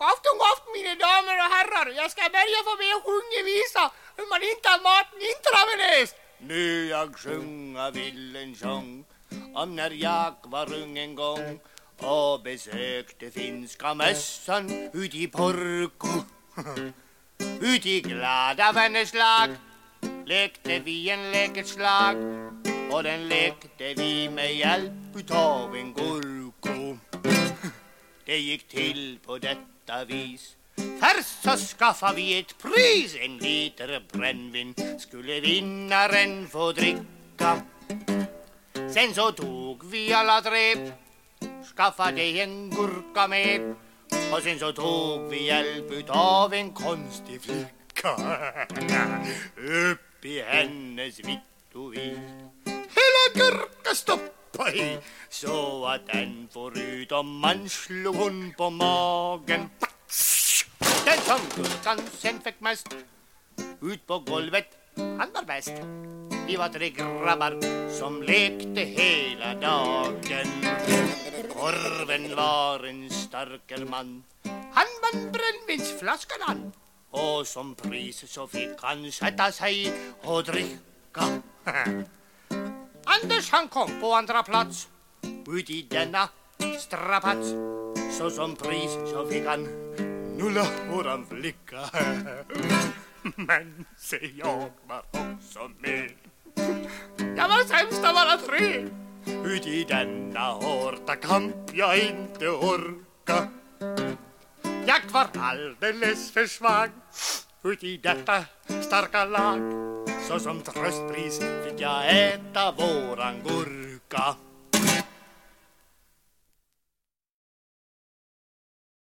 God afton, god afton mina damer och herrar. Jag ska börja få med och sjunga visa hur man inte har maten intravenöst. Nu jag sjunga vill en sång om när jag var ung en gång och besökte finska mössan ut i Porko. ut i glada vänners lag lekte vi en leketslag och den lekte vi med hjälp utav en gurko. Det gick till på detta vis. Först så skaffade vi ett pris En liter brännvin skulle vinnaren få dricka. Sen så tog vi alla tre Skaffade en gurka med Och sen så tog vi hjälp utav en konstig flicka. Upp i hennes vitt och vit. Hela gurka stoppa i Så att den får ut och man slog hon på magen. Den som gurkan sen fick mest Ut på golvet, han var bäst. Vi var tre grabbar som lekte hela dagen. Korven var en starker man. Han vann brännvinsflaskan han. Och som pris så fick han sätta sig och dricka. Anders han kom på andra plats. Ut i denna strapats. Så som pris så fick han nulla våran flicka. Men se jag var också med. Jag var sämst av alla tre. Ut i denna hårda kamp jag inte orka. Jag var alldeles för svag. Ut i detta starka lag. Så som tröstpris fick jag äta våran gurka.